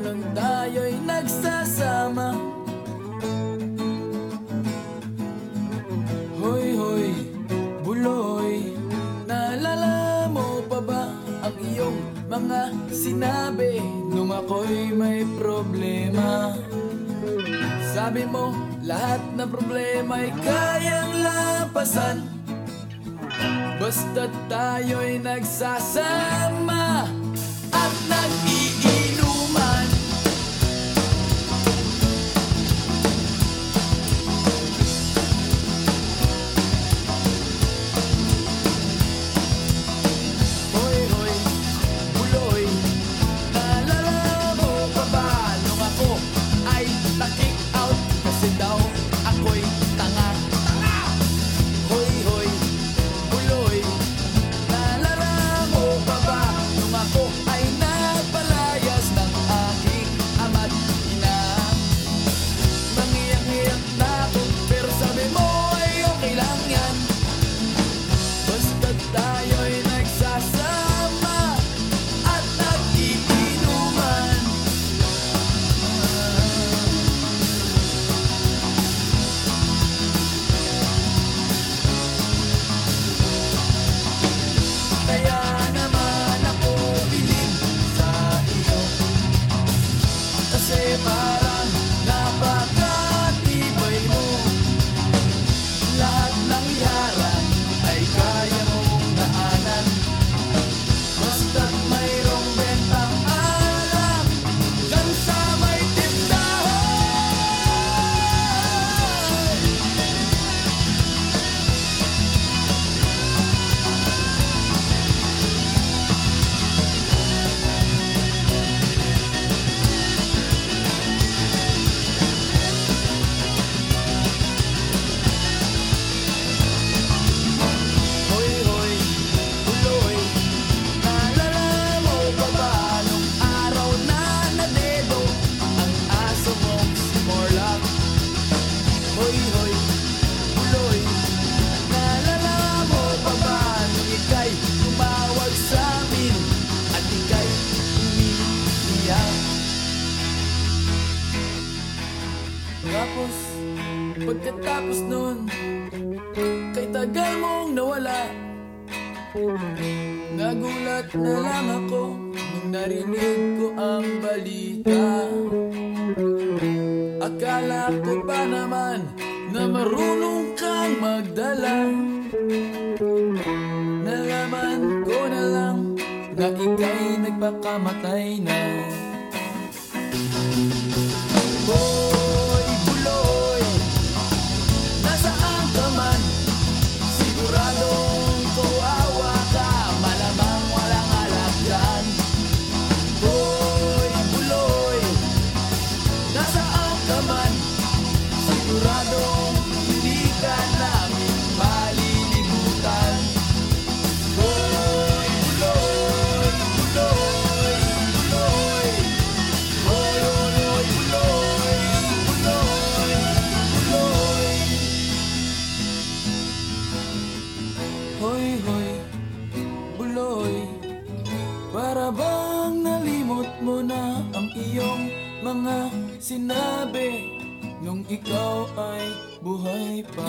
nung tayo'y nagsasama? Hoy, hoy, buloy. Naalala mo pa ba ang iyong mga sinabi Nung ako'y may problema? Sabi mo, lahat ng problema'y kayang lampasan. Basta tayo'y nagsasama At nag-iinuman separar. Pagkatapos nun Kay tagal mong nawala Nagulat na lang ako Nung narinig ko ang balita. Akala ko pa naman Na marunong kang magdala? Nalaman ko na lang Na ika'y nagpakamatay na Para bang nalimot mo na ang iyong mga sinabi? Nung ikaw ay buhay pa